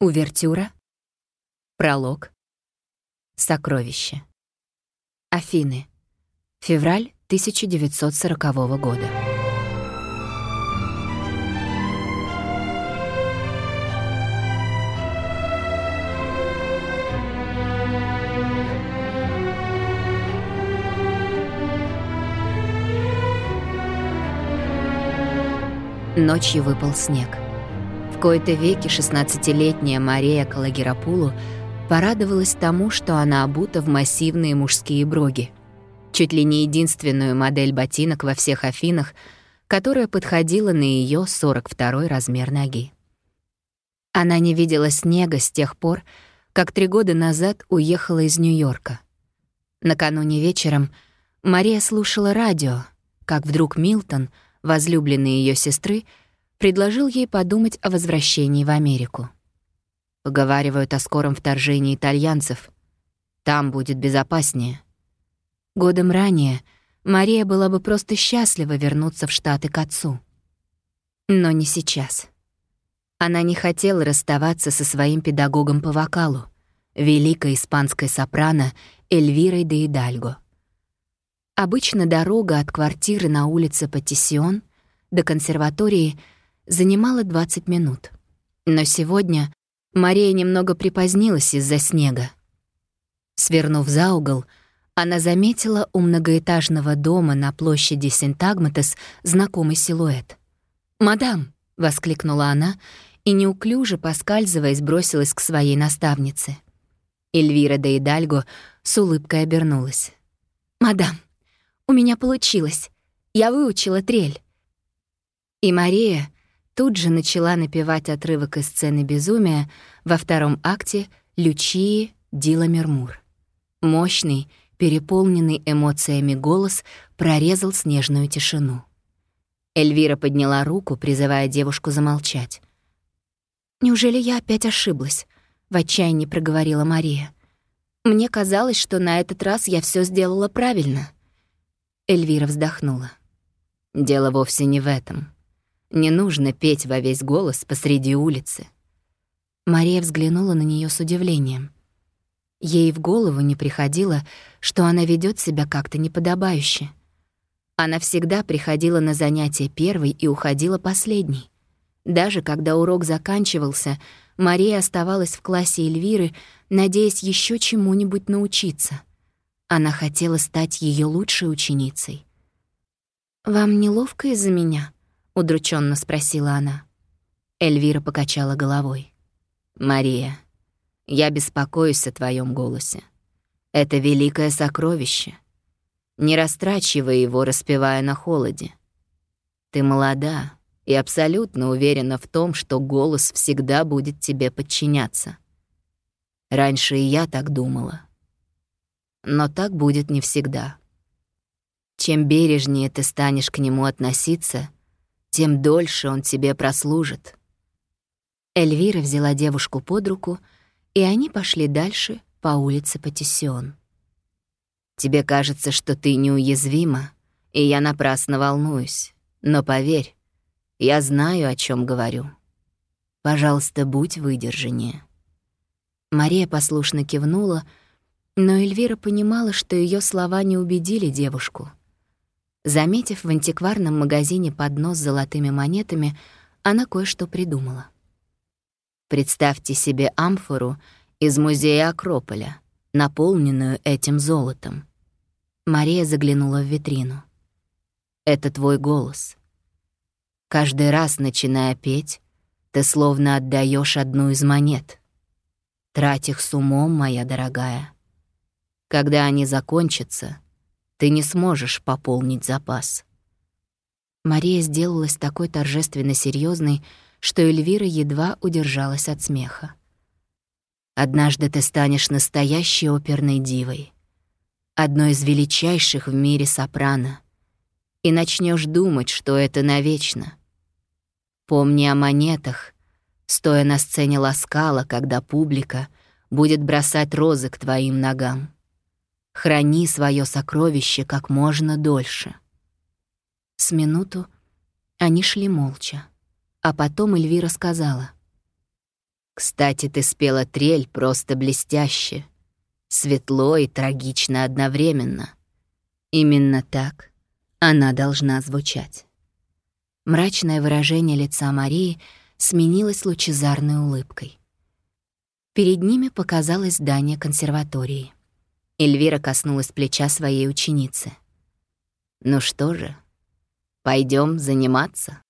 Увертюра. Пролог. Сокровище. Афины. Февраль 1940 года. Ночью выпал снег. В кои-то веки 16-летняя Мария Калагерапулу порадовалась тому, что она обута в массивные мужские броги. Чуть ли не единственную модель ботинок во всех Афинах, которая подходила на ее 42-й размер ноги. Она не видела снега с тех пор, как три года назад уехала из Нью-Йорка. Накануне вечером Мария слушала радио, как вдруг Милтон, возлюбленный ее сестры, предложил ей подумать о возвращении в Америку. Поговаривают о скором вторжении итальянцев. Там будет безопаснее. Годом ранее Мария была бы просто счастлива вернуться в Штаты к отцу. Но не сейчас. Она не хотела расставаться со своим педагогом по вокалу, великой испанской сопрано Эльвирой де Идальго. Обычно дорога от квартиры на улице Патиссион до консерватории — занимала 20 минут. Но сегодня Мария немного припозднилась из-за снега. Свернув за угол, она заметила у многоэтажного дома на площади Синтагматес знакомый силуэт. «Мадам!» — воскликнула она и, неуклюже поскальзываясь, бросилась к своей наставнице. Эльвира де Идальго с улыбкой обернулась. «Мадам, у меня получилось. Я выучила трель». И Мария, тут же начала напевать отрывок из сцены безумия во втором акте Лючии Дила Мермур. Мощный, переполненный эмоциями голос прорезал снежную тишину. Эльвира подняла руку, призывая девушку замолчать. «Неужели я опять ошиблась?» — в отчаянии проговорила Мария. «Мне казалось, что на этот раз я все сделала правильно». Эльвира вздохнула. «Дело вовсе не в этом. Не нужно петь во весь голос посреди улицы. Мария взглянула на нее с удивлением. Ей в голову не приходило, что она ведет себя как-то неподобающе. Она всегда приходила на занятия первой и уходила последней. Даже когда урок заканчивался, Мария оставалась в классе Эльвиры, надеясь еще чему-нибудь научиться. Она хотела стать ее лучшей ученицей. «Вам неловко из-за меня?» Удрученно спросила она. Эльвира покачала головой. Мария, я беспокоюсь о твоем голосе. Это великое сокровище. Не растрачивай его, распевая на холоде. Ты молода и абсолютно уверена в том, что голос всегда будет тебе подчиняться. Раньше и я так думала. Но так будет не всегда. Чем бережнее ты станешь к нему относиться — тем дольше он тебе прослужит». Эльвира взяла девушку под руку, и они пошли дальше по улице Патиссион. «Тебе кажется, что ты неуязвима, и я напрасно волнуюсь. Но поверь, я знаю, о чем говорю. Пожалуйста, будь выдержаннее». Мария послушно кивнула, но Эльвира понимала, что ее слова не убедили девушку — Заметив в антикварном магазине поднос с золотыми монетами, она кое-что придумала. Представьте себе амфору из музея Акрополя, наполненную этим золотом. Мария заглянула в витрину. Это твой голос. Каждый раз, начиная петь, ты словно отдаешь одну из монет. Трать их с умом, моя дорогая. Когда они закончатся — ты не сможешь пополнить запас. Мария сделалась такой торжественно серьезной, что Эльвира едва удержалась от смеха. Однажды ты станешь настоящей оперной дивой, одной из величайших в мире сопрано, и начнешь думать, что это навечно. Помни о монетах, стоя на сцене Ласкала, когда публика будет бросать розы к твоим ногам. Храни свое сокровище как можно дольше. С минуту они шли молча, а потом Эльвира сказала. Кстати, ты спела трель просто блестяще. Светло и трагично одновременно. Именно так она должна звучать. Мрачное выражение лица Марии сменилось лучезарной улыбкой. Перед ними показалось здание консерватории. Эльвира коснулась плеча своей ученицы. «Ну что же, пойдем заниматься?»